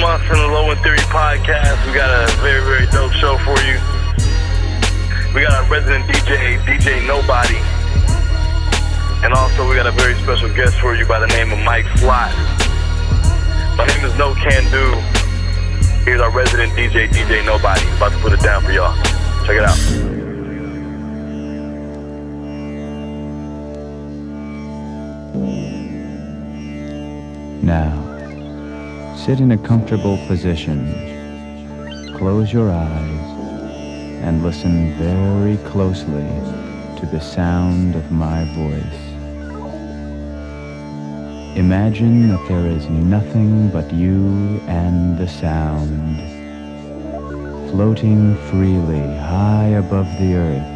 month in the Low End Theory podcast. We got a very, very dope show for you. We got our resident DJ, DJ Nobody. And also, we got a very special guest for you by the name of Mike Slott. My name is Nocando. Here's our resident DJ, DJ Nobody. About to put it down for y'all. Check it out. Now, sit in a comfortable position. Close your eyes and listen very closely to the sound of my voice. Imagine that there is nothing but you and the sound, floating freely high above the earth.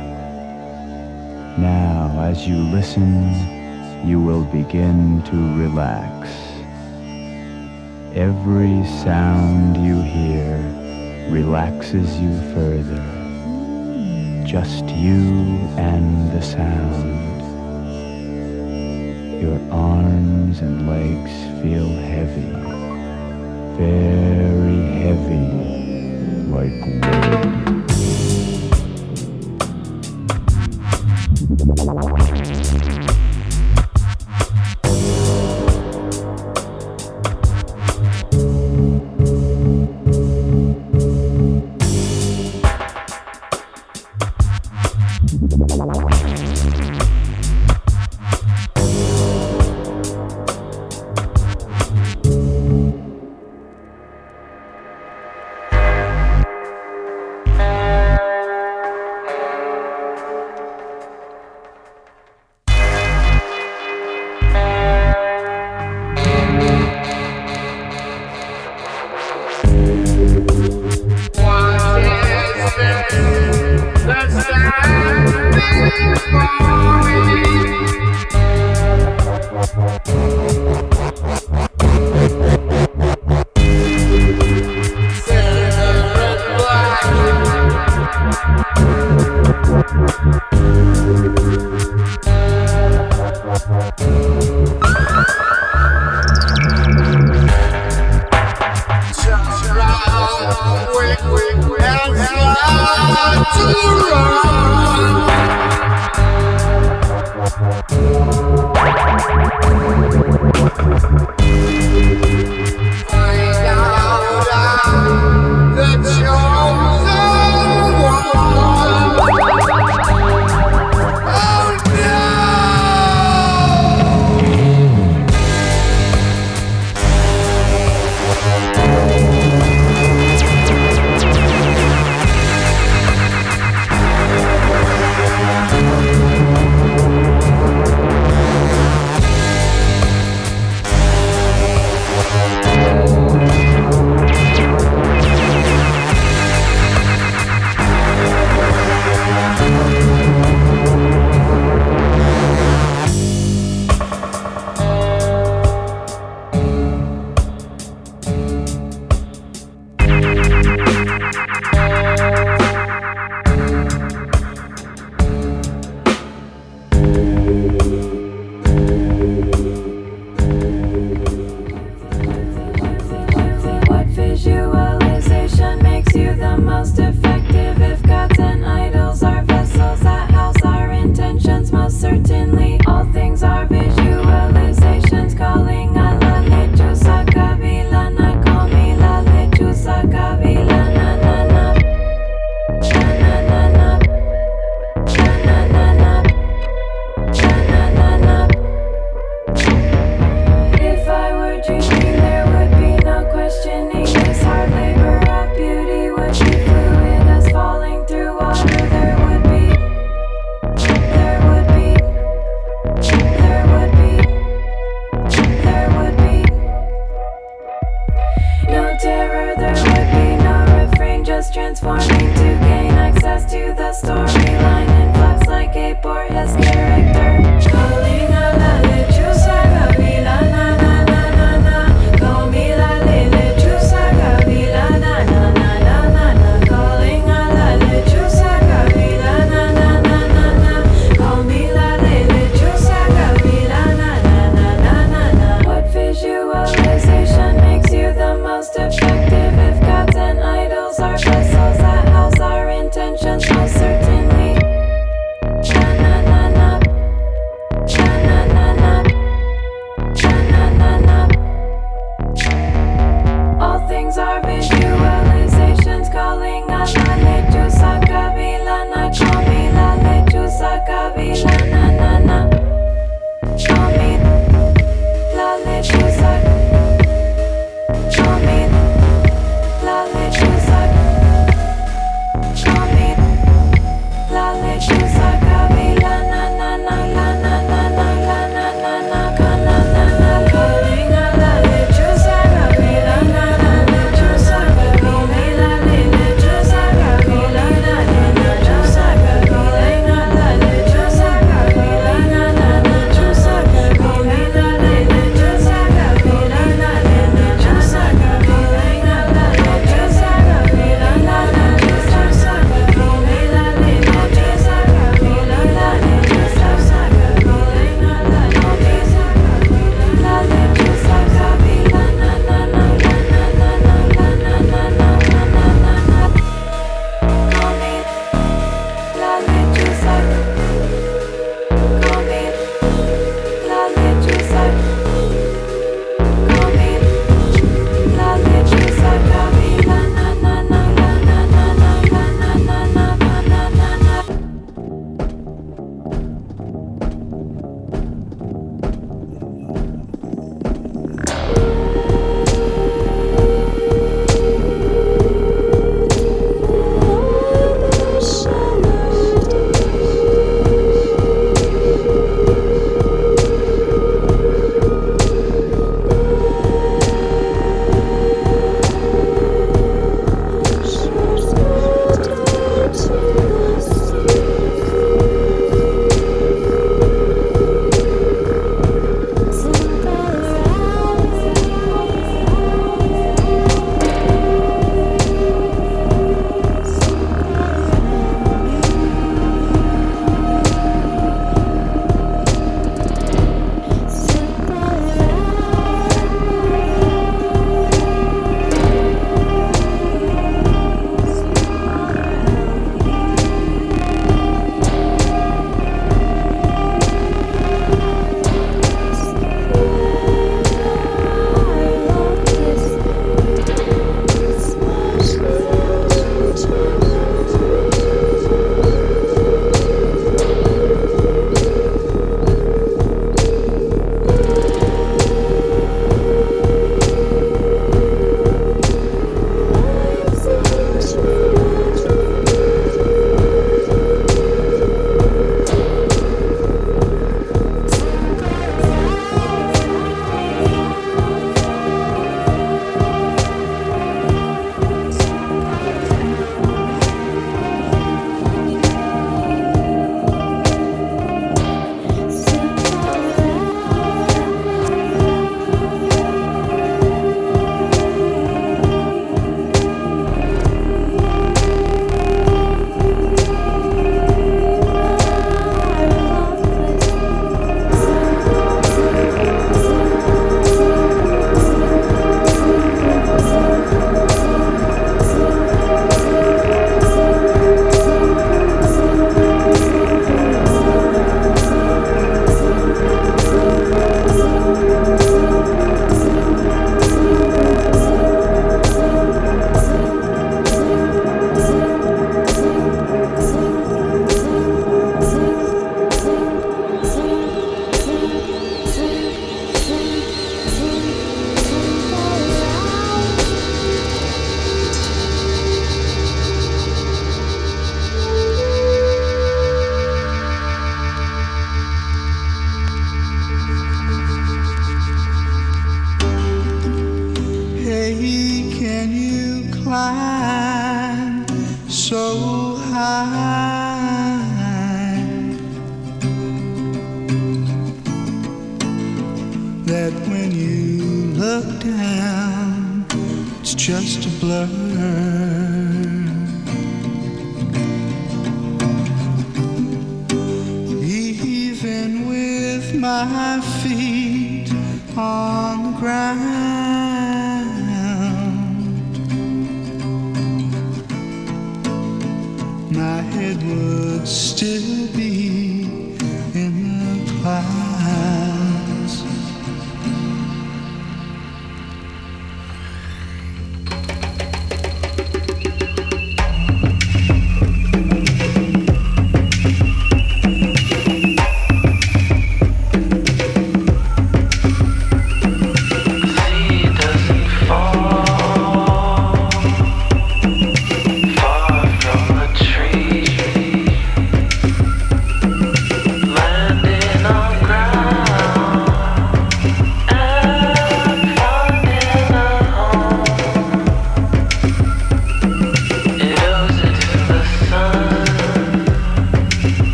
Now, as you listen, you will begin to relax. Every sound you hear relaxes you further. Just you and the sound. Your arms and legs feel heavy, very heavy, like. transforming.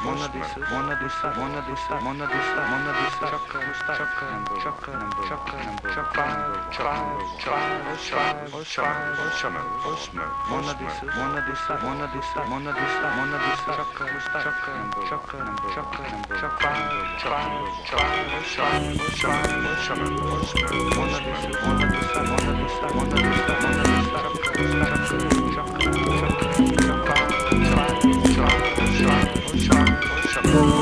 Mona Lisa, Mona Lisa, Mona Lisa, Mona Lisa, Mona Lisa, Mona Lisa, Mona Lisa, from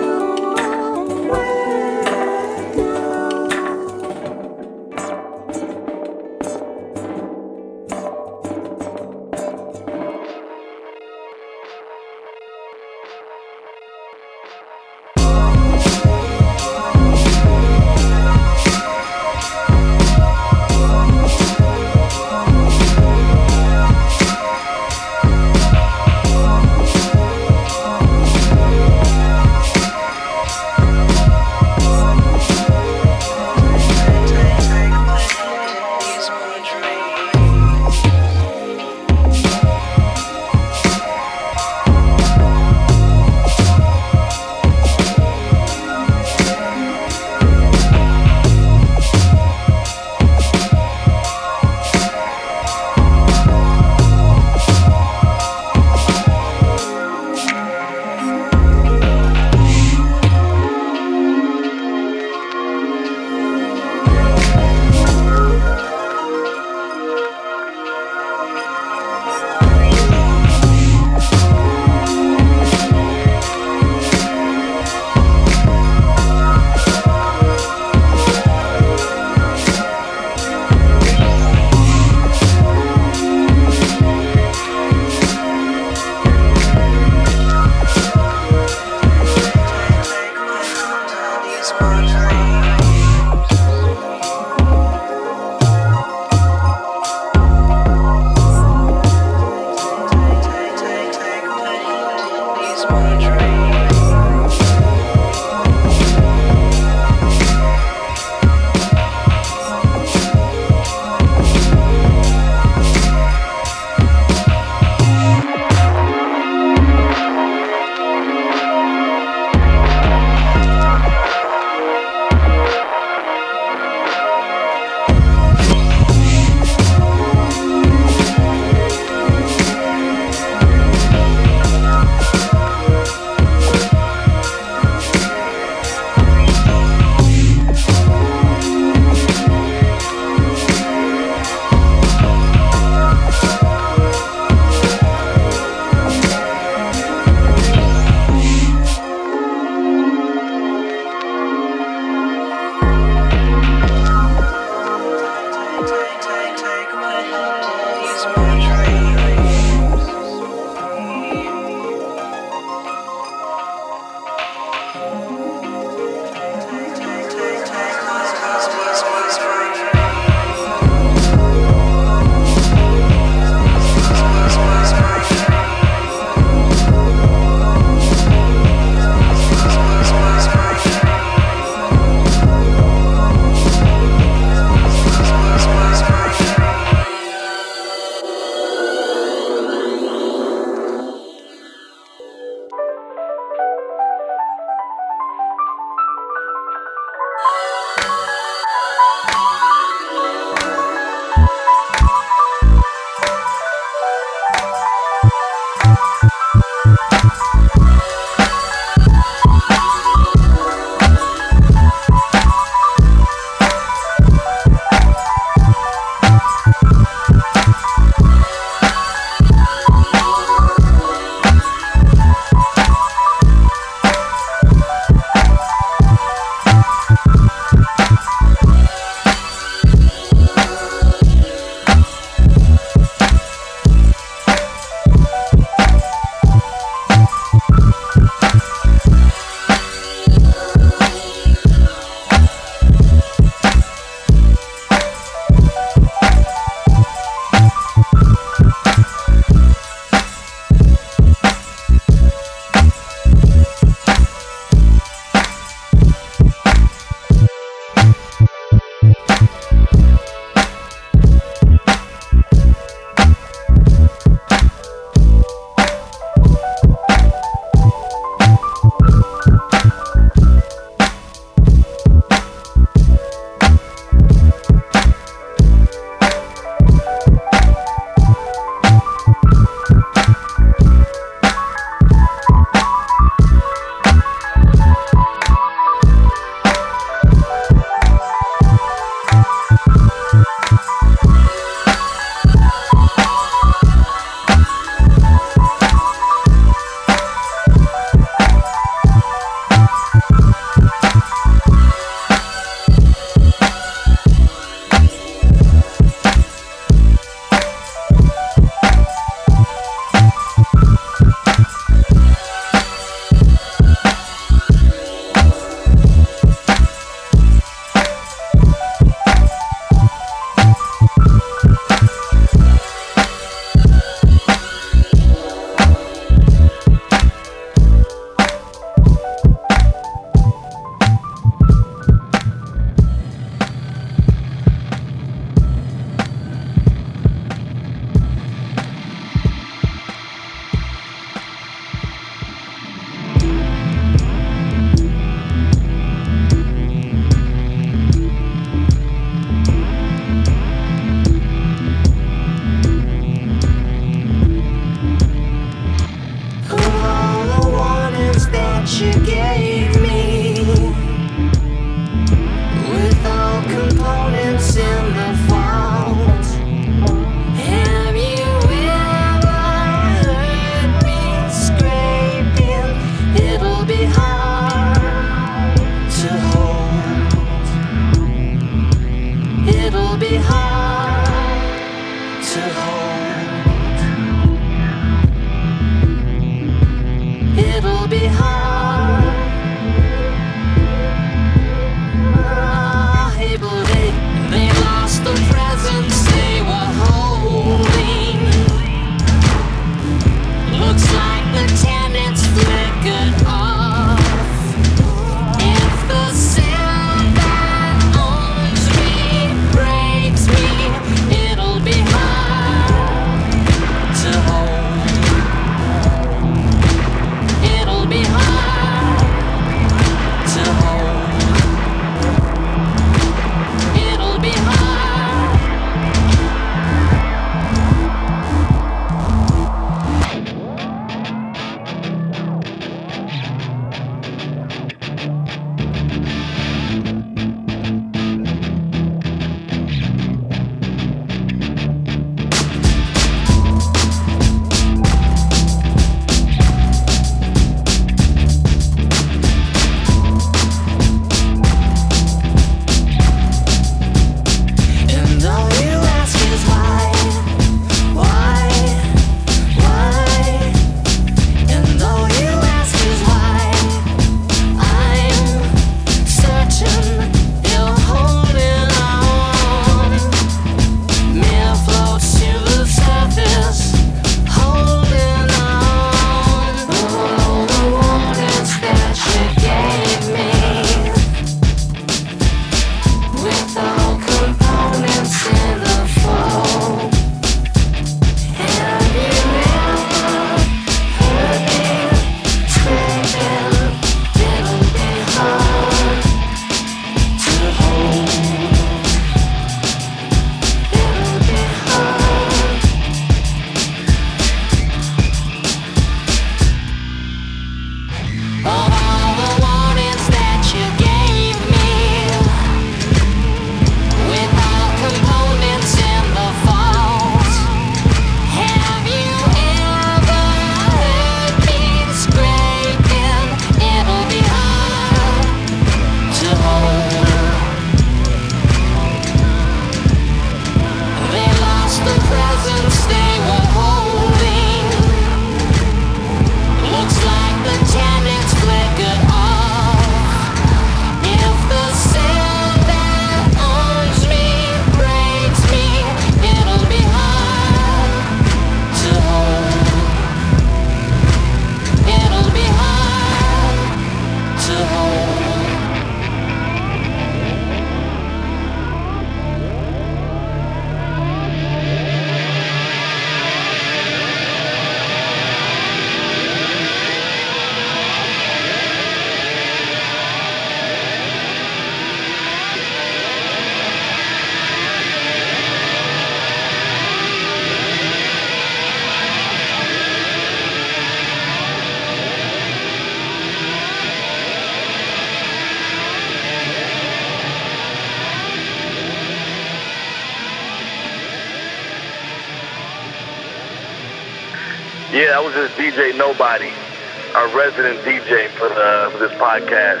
resident DJ for, for this podcast.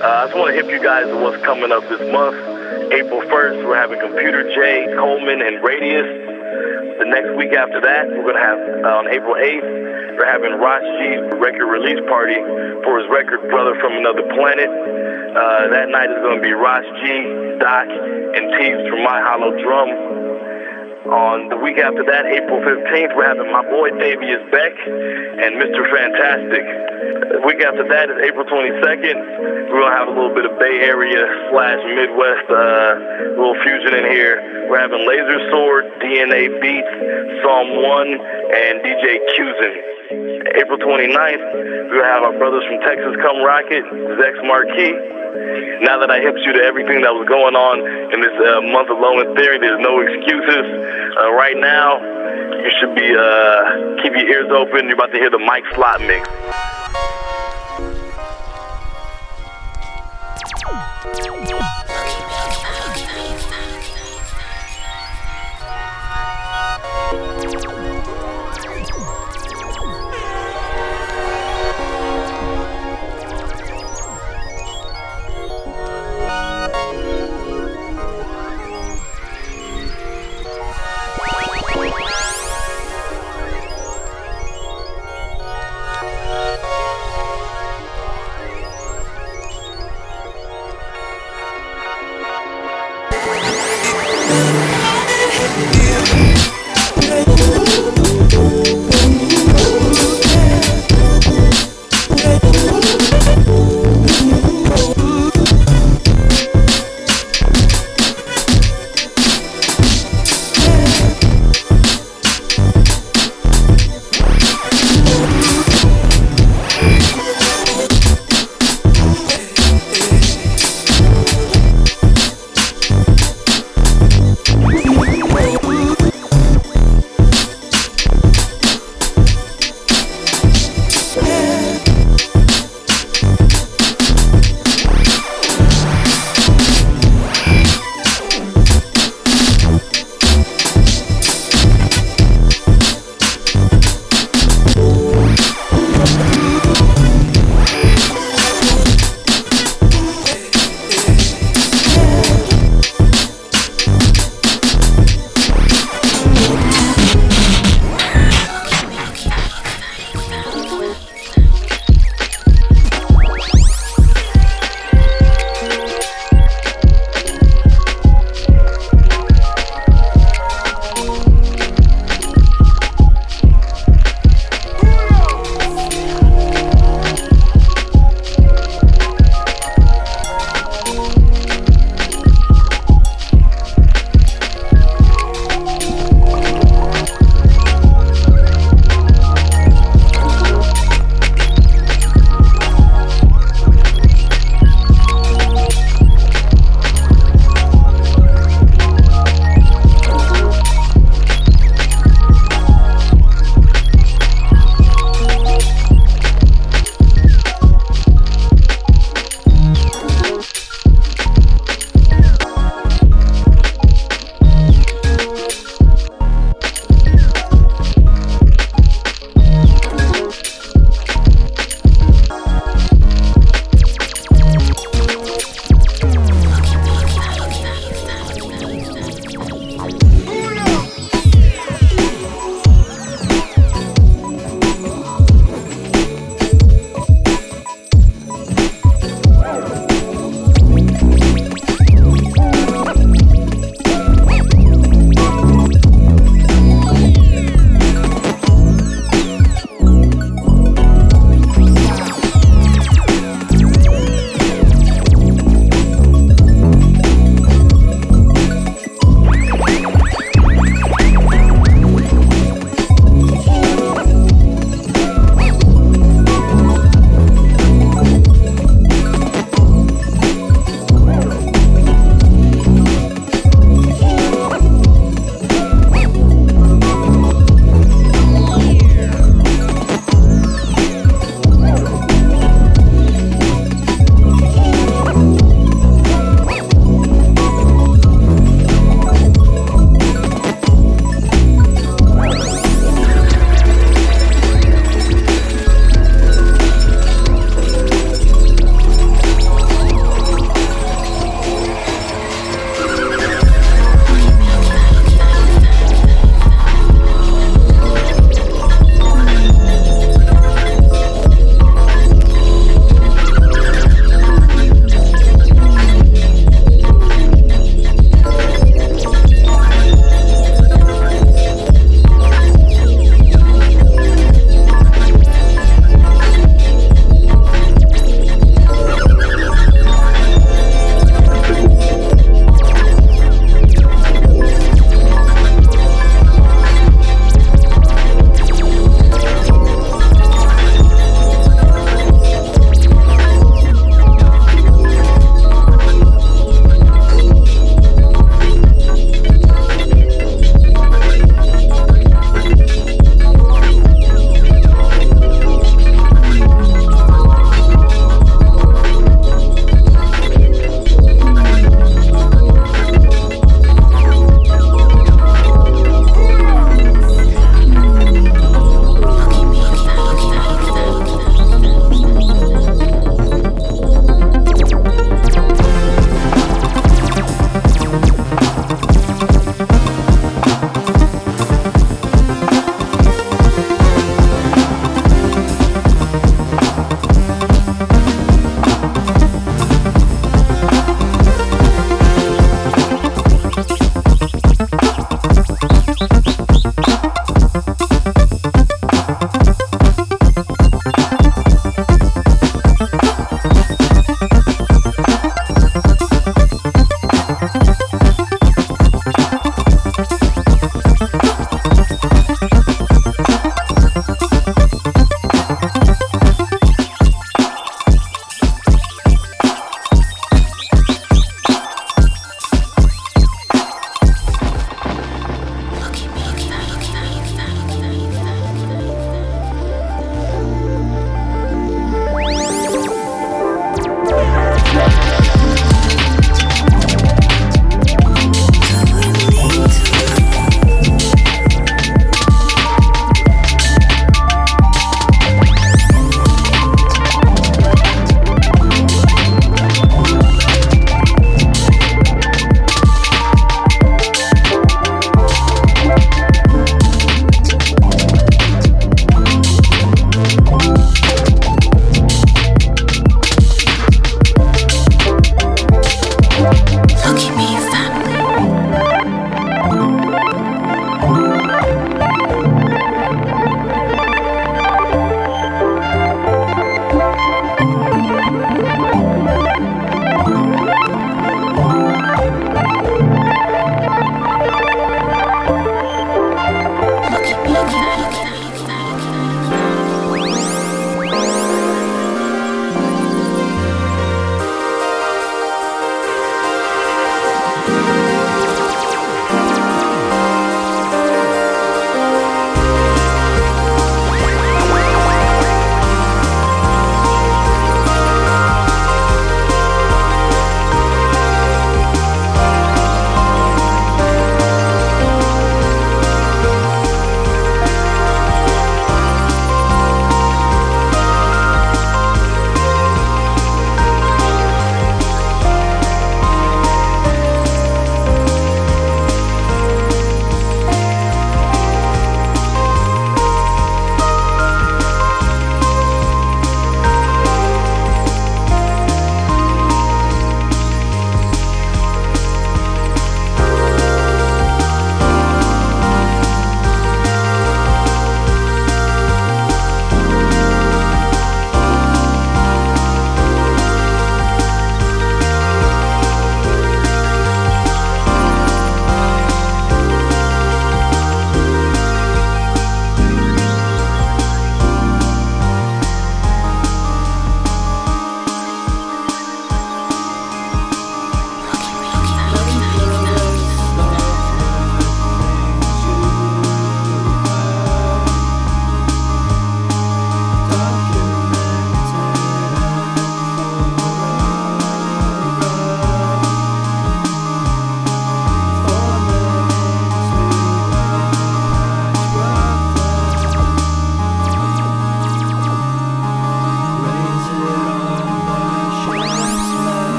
Uh, I just want to hip you guys to what's coming up this month. April 1st, we're having Computer Jay, Coleman, and Radius. The next week after that, we're going to have, uh, on April 8th, we're having Ras G's record release party for his record Brother from Another Planet. Uh, that night is going to be Ras G, Doc, and Tees from My Hollow Drum. On the week after that, April 15th, we're having my boy Davius Beck and Mr. Fantastic. The week after that is April 22nd. We're going to have a little bit of Bay Area slash Midwest uh, little fusion in here. We're having Lazer Sword, DNA Beats, Psalm 1, and DJ Cusin. April 29th, we will have our brothers from Texas Come Rocket, Zex Marquis. Now that I hipped you to everything that was going on in this uh, month of Low End Theory, there's no excuses. Uh, right now, you should be uh, keep your ears open. You're about to hear the Mike Slott mix. Thank you.